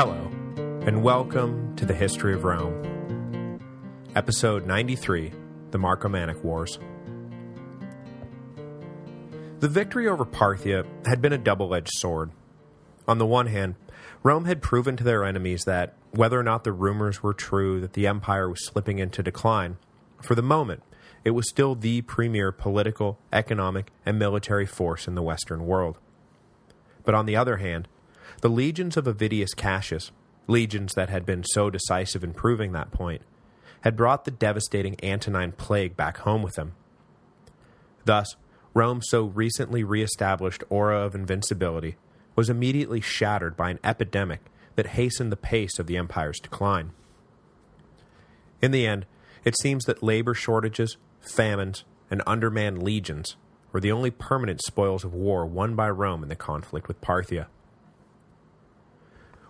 Hello, and welcome to the History of Rome. Episode 93, The Marcomannic Wars. The victory over Parthia had been a double-edged sword. On the one hand, Rome had proven to their enemies that, whether or not the rumors were true that the empire was slipping into decline, for the moment, it was still the premier political, economic, and military force in the Western world. But on the other hand, the legions of Avidius Cassius, legions that had been so decisive in proving that point, had brought the devastating Antonine plague back home with them. Thus, Rome's so recently re-established aura of invincibility was immediately shattered by an epidemic that hastened the pace of the empire's decline. In the end, it seems that labor shortages, famines, and undermanned legions were the only permanent spoils of war won by Rome in the conflict with Parthia.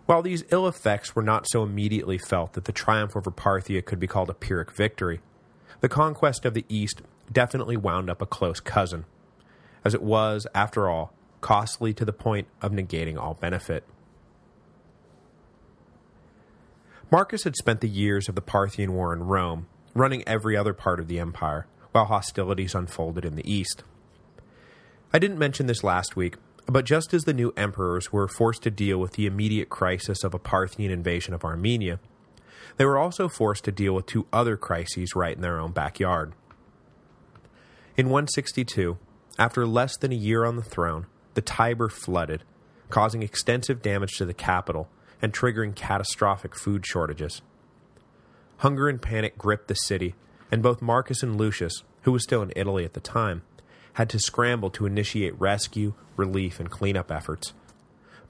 While these ill effects were not so immediately felt that the triumph over Parthia could be called a Pyrrhic victory, the conquest of the East definitely wound up a close cousin, as it was, after all, costly to the point of negating all benefit. Marcus had spent the years of the Parthian War in Rome, running every other part of the empire, while hostilities unfolded in the east. I didn't mention this last week, but just as the new emperors were forced to deal with the immediate crisis of a Parthian invasion of Armenia, they were also forced to deal with two other crises right in their own backyard. In 162, after less than a year on the throne, the Tiber flooded, causing extensive damage to the capital and triggering catastrophic food shortages. Hunger and panic gripped the city, and both Marcus and Lucius, who was still in Italy at the time, had to scramble to initiate rescue, relief, and cleanup efforts.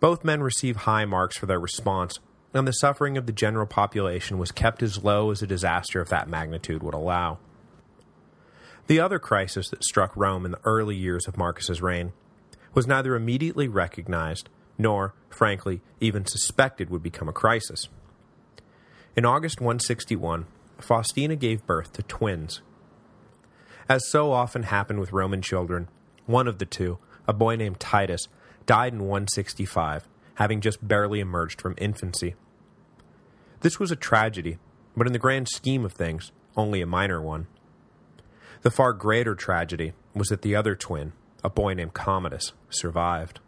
Both men received high marks for their response, and the suffering of the general population was kept as low as a disaster of that magnitude would allow. The other crisis that struck Rome in the early years of Marcus's reign was neither immediately recognized, nor, frankly, even suspected would become a crisis. In August 161, Faustina gave birth to twins, as so often happened with Roman children, one of the two, a boy named Titus, died in 165, having just barely emerged from infancy. This was a tragedy, but in the grand scheme of things, only a minor one. The far greater tragedy was that the other twin, a boy named Commodus, survived.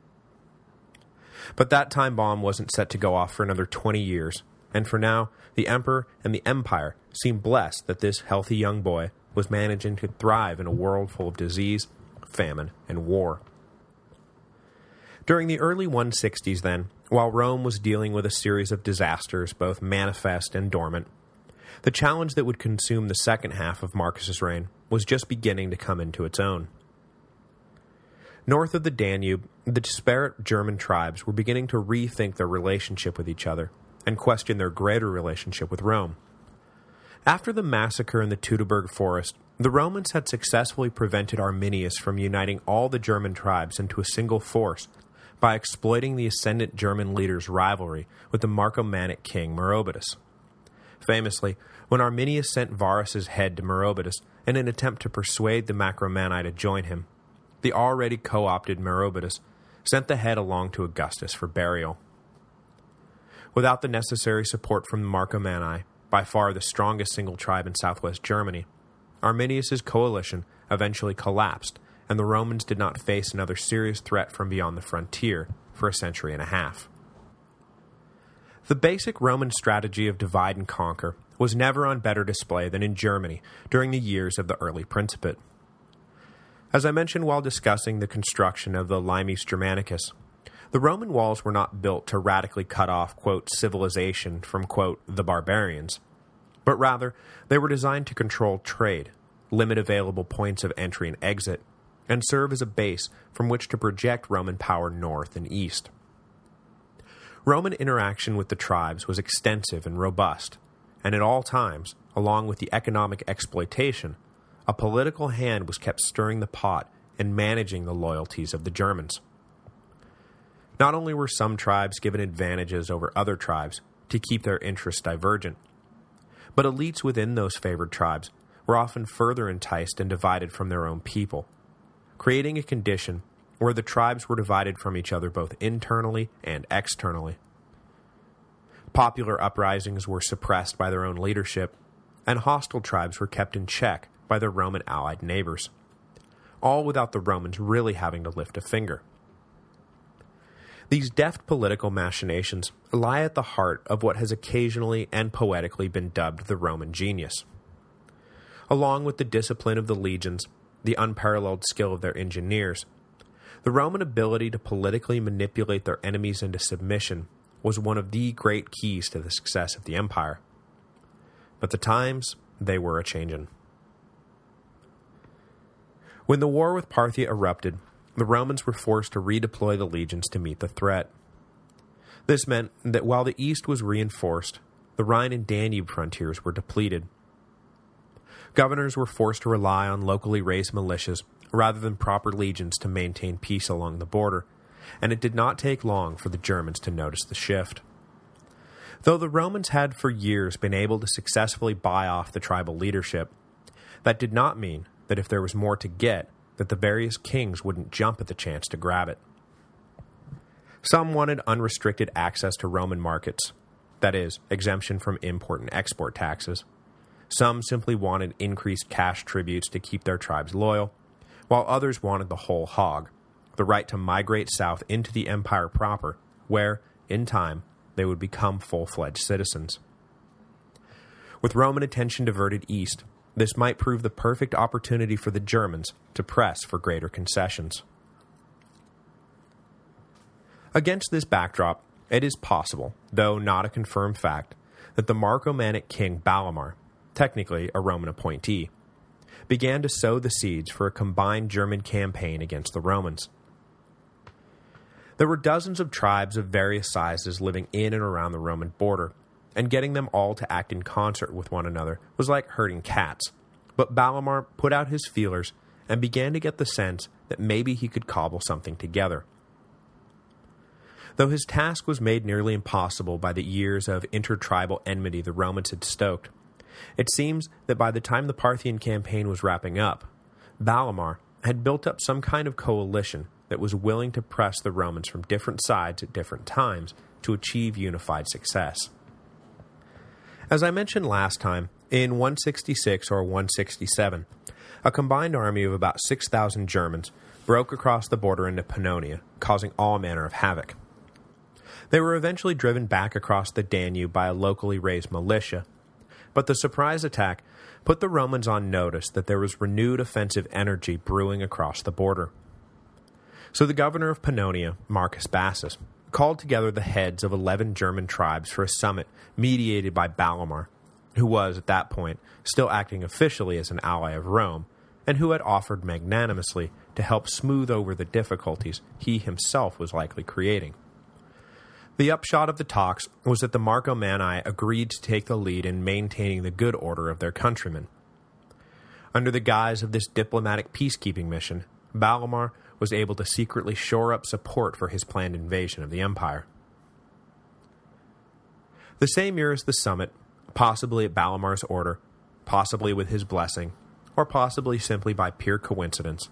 But that time bomb wasn't set to go off for another 20 years, and for now, the emperor and the empire seemed blessed that this healthy young boy was managing to thrive in a world full of disease, famine, and war. During the early 160s, then, while Rome was dealing with a series of disasters, both manifest and dormant, the challenge that would consume the second half of Marcus's reign was just beginning to come into its own. North of the Danube, the disparate German tribes were beginning to rethink their relationship with each other and question their greater relationship with Rome. After the massacre in the Teutoburg forest, the Romans had successfully prevented Arminius from uniting all the German tribes into a single force by exploiting the ascendant German leader's rivalry with the Marcomannic king Maroboduus. Famously, when Arminius sent Varus's head to Maroboduus in an attempt to persuade the Marcomanni to join him, the already co-opted Maroboduus sent the head along to Augustus for burial. Without the necessary support from the Marcomanni, by far the strongest single tribe in southwest Germany, Arminius's coalition eventually collapsed, and the Romans did not face another serious threat from beyond the frontier for a century and a half. The basic Roman strategy of divide and conquer was never on better display than in Germany during the years of the early Principate. As I mentioned while discussing the construction of the Limes Germanicus, the Roman walls were not built to radically cut off, quote, civilization from, quote, the barbarians, but rather they were designed to control trade, limit available points of entry and exit, and serve as a base from which to project Roman power north and east. Roman interaction with the tribes was extensive and robust, and at all times, along with the economic exploitation, a political hand was kept stirring the pot and managing the loyalties of the Germans. Not only were some tribes given advantages over other tribes to keep their interests divergent, but elites within those favored tribes were often further enticed and divided from their own people, creating a condition where the tribes were divided from each other both internally and externally. Popular uprisings were suppressed by their own leadership, and hostile tribes were kept in check by their Roman allied neighbors, all without the Romans really having to lift a finger. These deft political machinations lie at the heart of what has occasionally and poetically been dubbed the Roman genius. Along with the discipline of the legions, the unparalleled skill of their engineers, the Roman ability to politically manipulate their enemies into submission was one of the great keys to the success of the empire. But the times, they were a-changin'. When the war with Parthia erupted, the Romans were forced to redeploy the legions to meet the threat. This meant that while the east was reinforced, the Rhine and Danube frontiers were depleted. Governors were forced to rely on locally raised militias rather than proper legions to maintain peace along the border, and it did not take long for the Germans to notice the shift. Though the Romans had for years been able to successfully buy off the tribal leadership, that did not mean that if there was more to get, that the various kings wouldn't jump at the chance to grab it. Some wanted unrestricted access to Roman markets, that is, exemption from import and export taxes. Some simply wanted increased cash tributes to keep their tribes loyal, while others wanted the whole hog, the right to migrate south into the empire proper, where, in time, they would become full-fledged citizens. With Roman attention diverted east, this might prove the perfect opportunity for the Germans to press for greater concessions. Against this backdrop, it is possible, though not a confirmed fact, that the Marcomannic king Ballomar, technically a Roman appointee, began to sow the seeds for a combined German campaign against the Romans. There were dozens of tribes of various sizes living in and around the Roman border, and getting them all to act in concert with one another was like herding cats. But Ballomar put out his feelers and began to get the sense that maybe he could cobble something together. Though his task was made nearly impossible by the years of intertribal enmity the Romans had stoked, it seems that by the time the Parthian campaign was wrapping up, Ballomar had built up some kind of coalition that was willing to press the Romans from different sides at different times to achieve unified success. As I mentioned last time, in 166 or 167, a combined army of about 6,000 Germans broke across the border into Pannonia, causing all manner of havoc. They were eventually driven back across the Danube by a locally raised militia, but the surprise attack put the Romans on notice that there was renewed offensive energy brewing across the border. So the governor of Pannonia, Marcus Bassus, called together the heads of 11 German tribes for a summit mediated by Ballomar, who was, at that point, still acting officially as an ally of Rome, and who had offered magnanimously to help smooth over the difficulties he himself was likely creating. The upshot of the talks was that the Marcomanni agreed to take the lead in maintaining the good order of their countrymen. Under the guise of this diplomatic peacekeeping mission, Ballomar was able to secretly shore up support for his planned invasion of the empire. The same year as the summit, possibly at Ballomar's order, possibly with his blessing, or possibly simply by pure coincidence,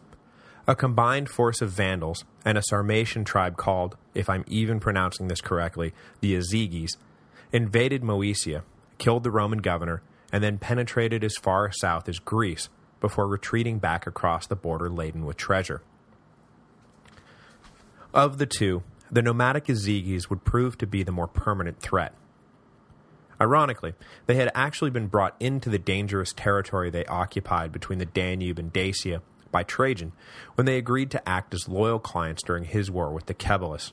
a combined force of Vandals and a Sarmatian tribe called, if I'm even pronouncing this correctly, the Iazyges, invaded Moesia, killed the Roman governor, and then penetrated as far south as Greece before retreating back across the border laden with treasure. Of the two, the nomadic Iazyges would prove to be the more permanent threat. Ironically, they had actually been brought into the dangerous territory they occupied between the Danube and Dacia by Trajan when they agreed to act as loyal clients during his war with Decebalus.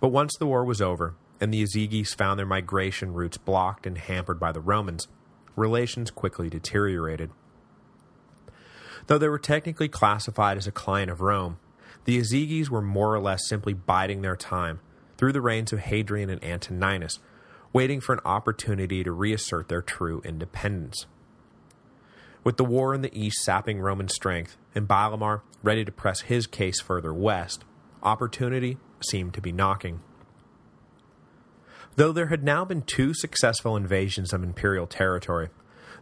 But once the war was over, and the Iazyges found their migration routes blocked and hampered by the Romans, relations quickly deteriorated. Though they were technically classified as a client of Rome, the Iazyges were more or less simply biding their time through the reigns of Hadrian and Antoninus, waiting for an opportunity to reassert their true independence. With the war in the east sapping Roman strength, and Ballomar ready to press his case further west, opportunity seemed to be knocking. Though there had now been two successful invasions of imperial territory,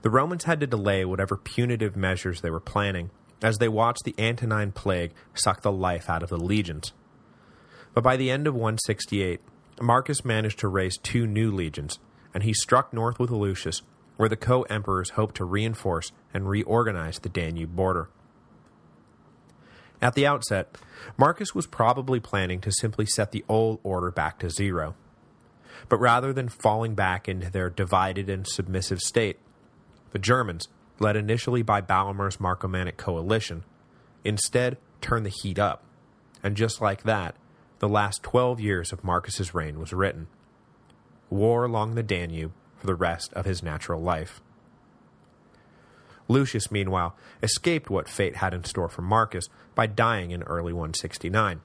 the Romans had to delay whatever punitive measures they were planning as they watched the Antonine Plague suck the life out of the legions. But by the end of 168, Marcus managed to raise two new legions, and he struck north with Lucius, where the co-emperors hoped to reinforce and reorganize the Danube border. At the outset, Marcus was probably planning to simply set the old order back to zero. But rather than falling back into their divided and submissive state, the Germans, led initially by Ballomar's Marcomannic coalition, instead turned the heat up, and just like that, the last 12 years of Marcus's reign was written. War along the Danube for the rest of his natural life. Lucius, meanwhile, escaped what fate had in store for Marcus by dying in early 169,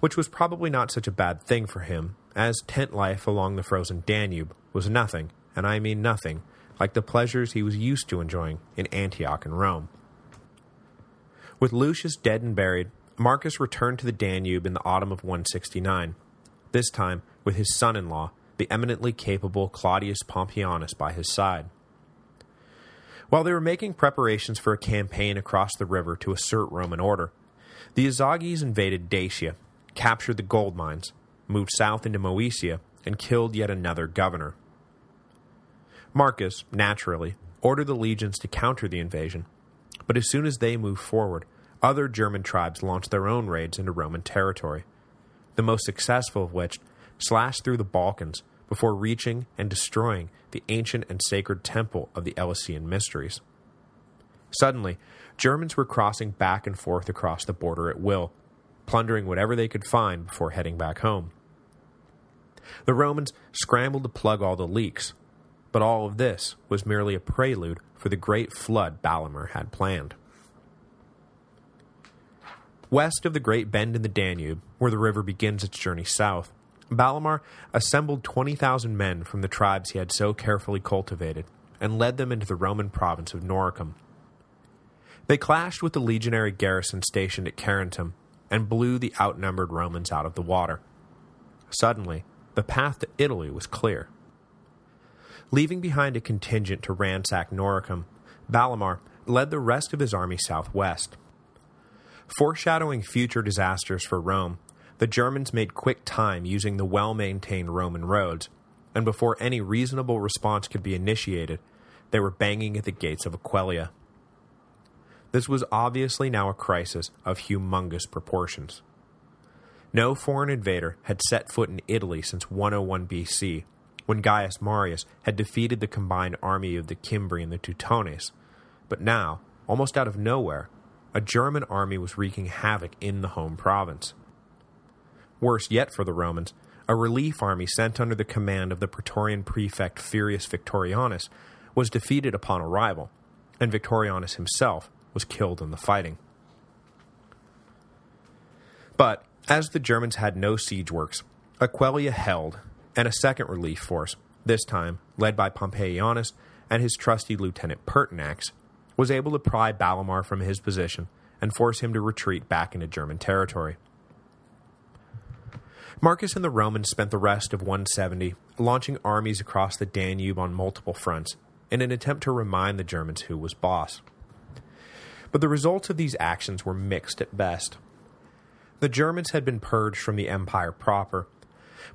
which was probably not such a bad thing for him, as tent life along the frozen Danube was nothing, and I mean nothing, like the pleasures he was used to enjoying in Antioch and Rome. With Lucius dead and buried, Marcus returned to the Danube in the autumn of 169, this time with his son-in-law, the eminently capable Claudius Pompeianus by his side. While they were making preparations for a campaign across the river to assert Roman order, the Iazyges invaded Dacia, captured the gold mines, moved south into Moesia, and killed yet another governor. Marcus, naturally, ordered the legions to counter the invasion, but as soon as they moved forward, other German tribes launched their own raids into Roman territory, the most successful of which slashed through the Balkans before reaching and destroying the ancient and sacred temple of the Eleusinian Mysteries. Suddenly, Germans were crossing back and forth across the border at will, plundering whatever they could find before heading back home. The Romans scrambled to plug all the leaks, but all of this was merely a prelude for the great flood Ballomar had planned. West of the Great Bend in the Danube, where the river begins its journey south, Ballomar assembled 20,000 men from the tribes he had so carefully cultivated, and led them into the Roman province of Noricum. They clashed with the legionary garrison stationed at Carnuntum, and blew the outnumbered Romans out of the water. Suddenly, the path to Italy was clear. Leaving behind a contingent to ransack Noricum, Ballomar led the rest of his army southwest. Foreshadowing future disasters for Rome, the Germans made quick time using the well-maintained Roman roads, and before any reasonable response could be initiated, they were banging at the gates of Aquileia. This was obviously now a crisis of humongous proportions. No foreign invader had set foot in Italy since 101 BC, when Gaius Marius had defeated the combined army of the Cimbri and the Teutones, but now, almost out of nowhere, a German army was wreaking havoc in the home province. Worse yet for the Romans, a relief army sent under the command of the Praetorian prefect Furius Victorianus was defeated upon arrival, and Victorianus himself was killed in the fighting. But, as the Germans had no siege works, Aquileia held, and a second relief force, this time led by Pompeianus and his trusty lieutenant Pertinax, was able to pry Ballomar from his position and force him to retreat back into German territory. Marcus and the Romans spent the rest of 170 launching armies across the Danube on multiple fronts in an attempt to remind the Germans who was boss. But the results of these actions were mixed at best. The Germans had been purged from the empire proper,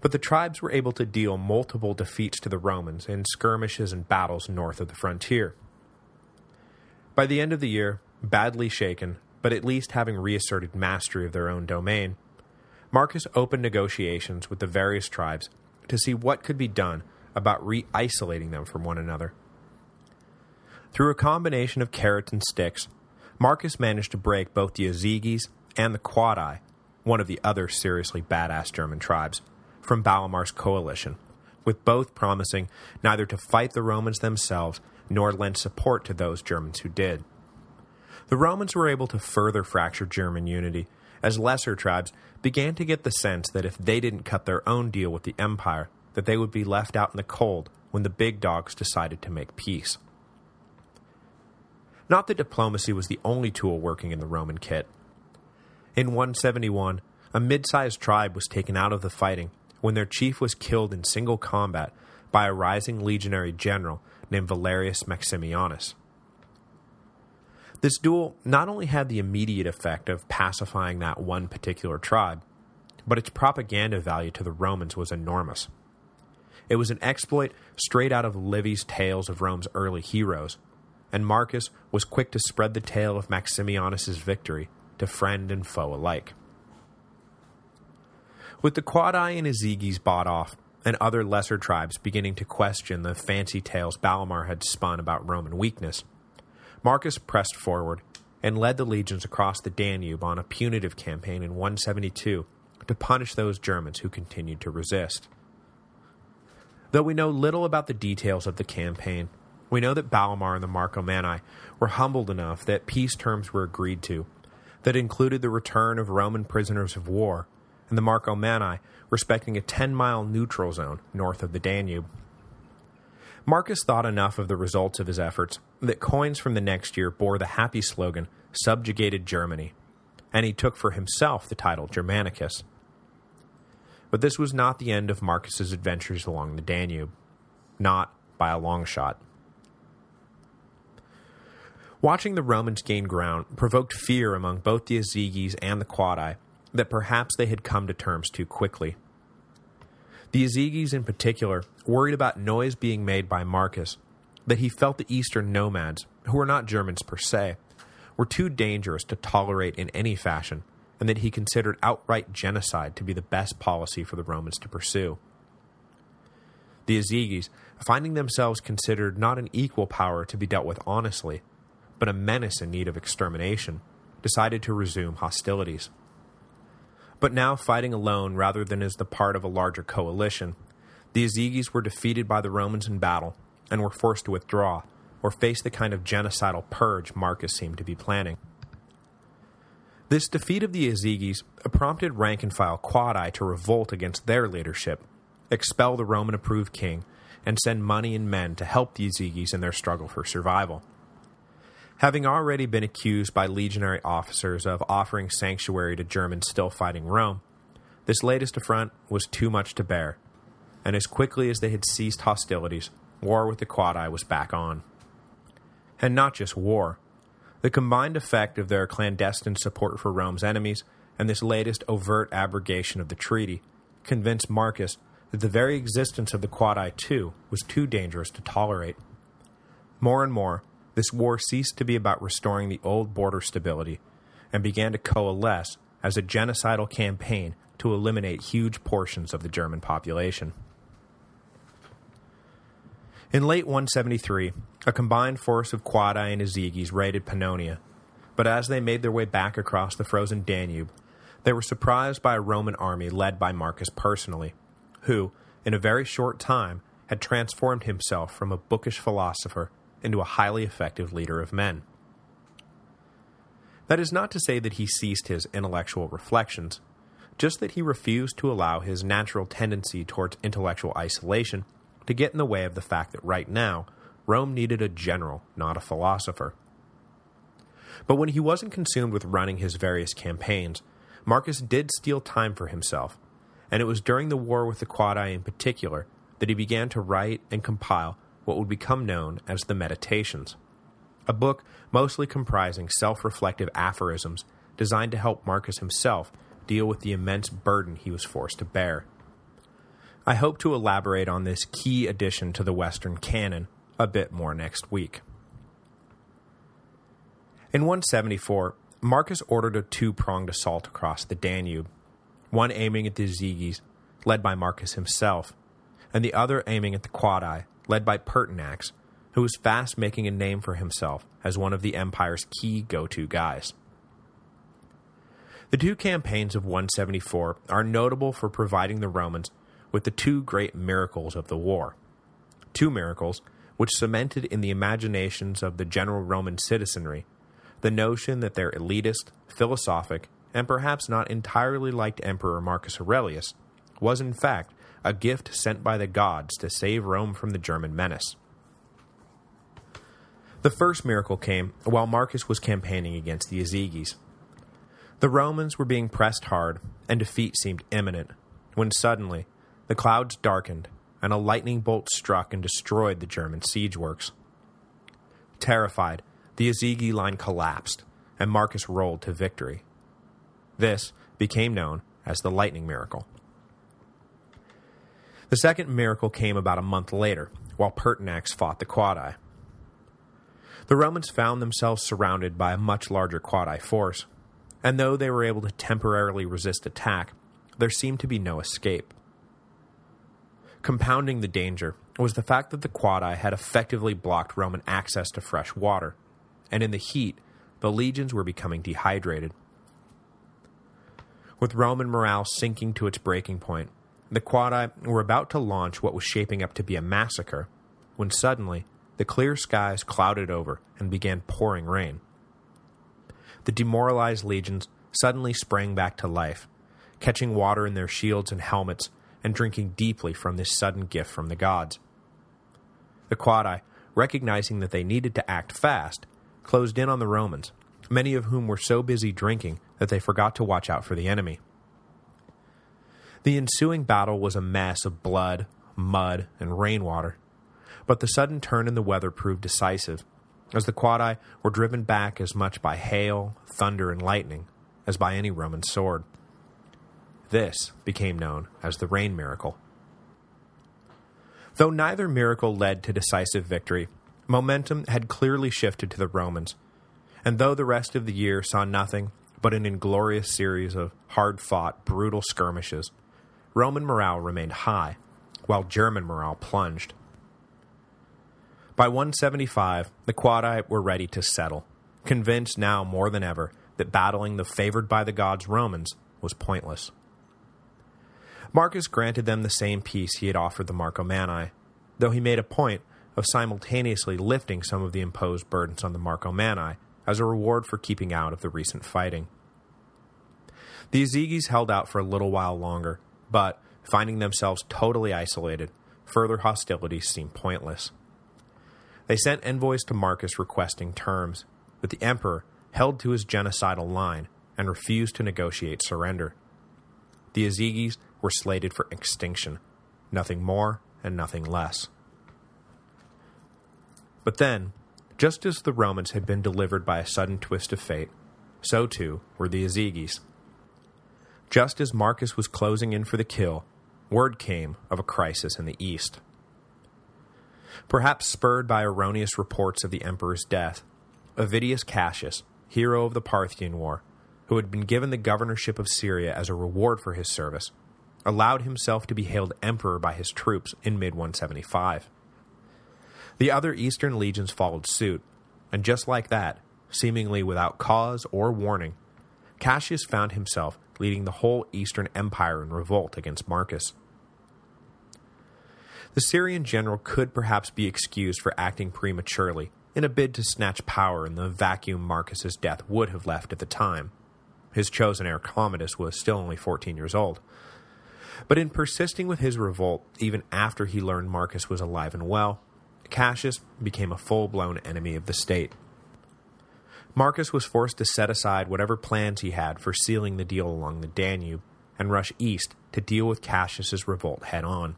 but the tribes were able to deal multiple defeats to the Romans in skirmishes and battles north of the frontier. By the end of the year, badly shaken, but at least having reasserted mastery of their own domain, Marcus opened negotiations with the various tribes to see what could be done about re-isolating them from one another. Through a combination of carrots and sticks, Marcus managed to break both the Iazyges and the Quadi, one of the other seriously badass German tribes, from Ballomar's coalition, with both promising neither to fight the Romans themselves nor lend support to those Germans who did. The Romans were able to further fracture German unity as lesser tribes began to get the sense that if they didn't cut their own deal with the empire, that they would be left out in the cold when the big dogs decided to make peace. Not that diplomacy was the only tool working in the Roman kit. In 171, a mid-sized tribe was taken out of the fighting when their chief was killed in single combat by a rising legionary general named Valerius Maximianus. This duel not only had the immediate effect of pacifying that one particular tribe, but its propaganda value to the Romans was enormous. It was an exploit straight out of Livy's tales of Rome's early heroes, and Marcus was quick to spread the tale of Maximianus's victory to friend and foe alike. With the Quadi and Iazyges bought off, and other lesser tribes beginning to question the fancy tales Ballomar had spun about Roman weakness, Marcus pressed forward and led the legions across the Danube on a punitive campaign in 172 to punish those Germans who continued to resist. Though we know little about the details of the campaign, we know that Ballomar and the Marcomanni were humbled enough that peace terms were agreed to, that included the return of Roman prisoners of war, and the Marco Marcomanni respecting a 10-mile neutral zone north of the Danube. Marcus thought enough of the results of his efforts that coins from the next year bore the happy slogan, Subjugated Germany, and he took for himself the title Germanicus. But this was not the end of Marcus's adventures along the Danube. Not by a long shot. Watching the Romans gain ground provoked fear among both the Iazyges and the Quadi that perhaps they had come to terms too quickly. The Iazyges in particular worried about noise being made by Marcus, that he felt the eastern nomads, who were not Germans per se, were too dangerous to tolerate in any fashion, and that he considered outright genocide to be the best policy for the Romans to pursue. The Iazyges, finding themselves considered not an equal power to be dealt with honestly, but a menace in need of extermination, decided to resume hostilities but now fighting alone rather than as the part of a larger coalition. The Iazyges were defeated by the Romans in battle, and were forced to withdraw, or face the kind of genocidal purge Marcus seemed to be planning. This defeat of the Iazyges prompted rank-and-file Quadi to revolt against their leadership, expel the Roman-approved king, and send money and men to help the Iazyges in their struggle for survival having already been accused by legionary officers of offering sanctuary to Germans still fighting Rome, this latest affront was too much to bear, and as quickly as they had ceased hostilities, war with the Quadi was back on. And not just war. The combined effect of their clandestine support for Rome's enemies and this latest overt abrogation of the treaty convinced Marcus that the very existence of the Quadi too was too dangerous to tolerate. More and more, this war ceased to be about restoring the old border stability and began to coalesce as a genocidal campaign to eliminate huge portions of the German population. In late 173, a combined force of Quadi and Iazyges raided Pannonia, but as they made their way back across the frozen Danube, they were surprised by a Roman army led by Marcus personally, who, in a very short time, had transformed himself from a bookish philosopher into a highly effective leader of men. That is not to say that he ceased his intellectual reflections, just that he refused to allow his natural tendency towards intellectual isolation to get in the way of the fact that right now, Rome needed a general, not a philosopher. But when he wasn't consumed with running his various campaigns, Marcus did steal time for himself, and it was during the war with the Quadi in particular that he began to write and compile what would become known as the Meditations, a book mostly comprising self-reflective aphorisms designed to help Marcus himself deal with the immense burden he was forced to bear. I hope to elaborate on this key addition to the Western canon a bit more next week. In 174, Marcus ordered a two-pronged assault across the Danube, one aiming at the Iazyges, led by Marcus himself, and the other aiming at the Quadi, led by Pertinax, who was fast making a name for himself as one of the Empire's key go-to guys. The two campaigns of 174 are notable for providing the Romans with the two great miracles of the war. Two miracles which cemented in the imaginations of the general Roman citizenry the notion that their elitist, philosophic, and perhaps not entirely liked Emperor Marcus Aurelius was in fact a gift sent by the gods to save Rome from the German menace. The first miracle came while Marcus was campaigning against the Iazyges. The Romans were being pressed hard, and defeat seemed imminent, when suddenly the clouds darkened, and a lightning bolt struck and destroyed the German siege works. Terrified, the Ezygi line collapsed, and Marcus rolled to victory. This became known as the lightning miracle. The second miracle came about a month later, while Pertinax fought the Quadi. The Romans found themselves surrounded by a much larger Quadi force, and though they were able to temporarily resist attack, there seemed to be no escape. Compounding the danger was the fact that the Quadi had effectively blocked Roman access to fresh water, and in the heat, the legions were becoming dehydrated. With Roman morale sinking to its breaking point, the Quadi were about to launch what was shaping up to be a massacre, when suddenly, the clear skies clouded over and began pouring rain. The demoralized legions suddenly sprang back to life, catching water in their shields and helmets and drinking deeply from this sudden gift from the gods. The Quadi, recognizing that they needed to act fast, closed in on the Romans, many of whom were so busy drinking that they forgot to watch out for the enemy. The ensuing battle was a mess of blood, mud, and rainwater, but the sudden turn in the weather proved decisive, as the Quadi were driven back as much by hail, thunder, and lightning as by any Roman sword. This became known as the rain miracle. Though neither miracle led to decisive victory, momentum had clearly shifted to the Romans, and though the rest of the year saw nothing but an inglorious series of hard-fought, brutal skirmishes, Roman morale remained high, while German morale plunged. By 175, the Quadi were ready to settle, convinced now more than ever that battling the favored by the gods Romans was pointless. Marcus granted them the same peace he had offered the Marcomanni, though he made a point of simultaneously lifting some of the imposed burdens on the Marcomanni as a reward for keeping out of the recent fighting. The Iazyges held out for a little while longer, but, finding themselves totally isolated, further hostilities seemed pointless. They sent envoys to Marcus requesting terms, but the emperor held to his genocidal line and refused to negotiate surrender. The Iazyges were slated for extinction, nothing more and nothing less. But then, just as the Romans had been delivered by a sudden twist of fate, so too were the Iazyges. Just as Marcus was closing in for the kill, word came of a crisis in the east. Perhaps spurred by erroneous reports of the emperor's death, Avidius Cassius, hero of the Parthian War, who had been given the governorship of Syria as a reward for his service, allowed himself to be hailed emperor by his troops in mid-175. The other eastern legions followed suit, and just like that, seemingly without cause or warning, Cassius found himself leading the whole eastern empire in revolt against Marcus. The Syrian general could perhaps be excused for acting prematurely in a bid to snatch power in the vacuum Marcus's death would have left at the time. His chosen heir Commodus was still only 14 years old. But in persisting with his revolt, even after he learned Marcus was alive and well, Cassius became a full-blown enemy of the state. Marcus was forced to set aside whatever plans he had for sealing the deal along the Danube and rush east to deal with Cassius's revolt head-on.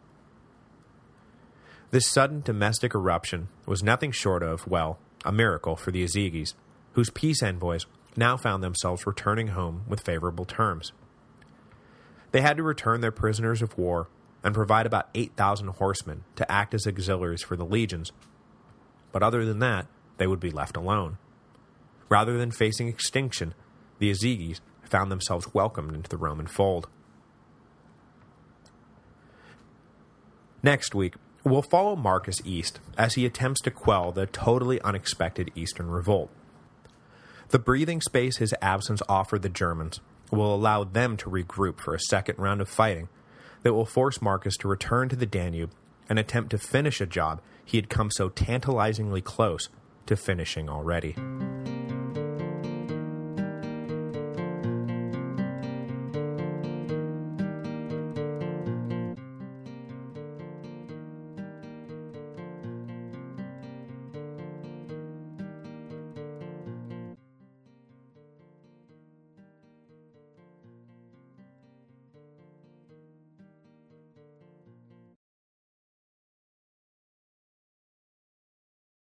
This sudden domestic eruption was nothing short of, well, a miracle for the Iazyges, whose peace envoys now found themselves returning home with favorable terms. They had to return their prisoners of war and provide about 8,000 horsemen to act as auxiliaries for the legions, but other than that, they would be left alone. Rather than facing extinction, the Iazyges found themselves welcomed into the Roman fold. Next week, we'll follow Marcus east as he attempts to quell the totally unexpected eastern revolt. The breathing space his absence offered the Germans will allow them to regroup for a second round of fighting that will force Marcus to return to the Danube and attempt to finish a job he had come so tantalizingly close to finishing already.